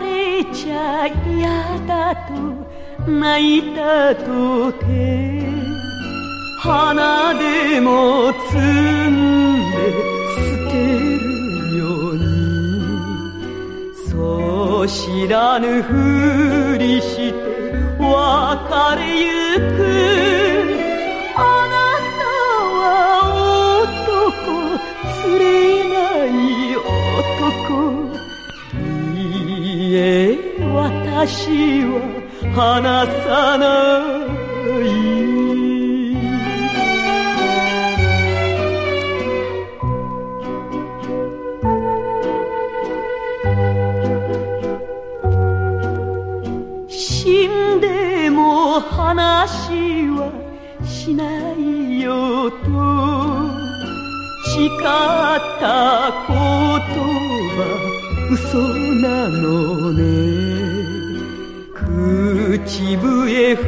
れちゃ嫌だと泣いたとて花でも摘んで捨てるようにそう知らぬふりしえ私は離さない。死んでも話はしないよと誓ったことは嘘なのね。口笛吹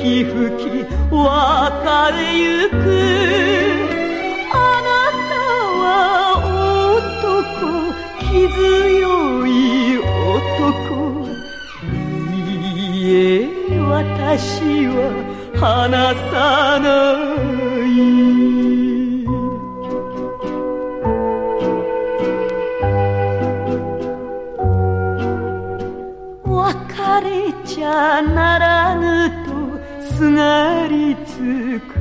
き吹き別れゆく。あなたは男気強い男。いいえ私は離さない。ゃならぬとすがりつく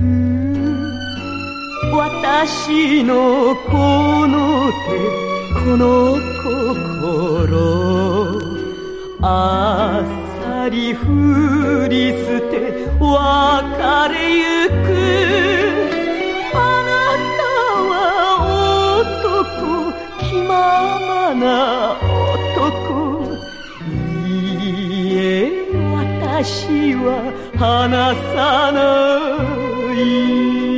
私のこの手この心あっさり振り捨て別れゆくあなたは男気ままな男え私は離さない。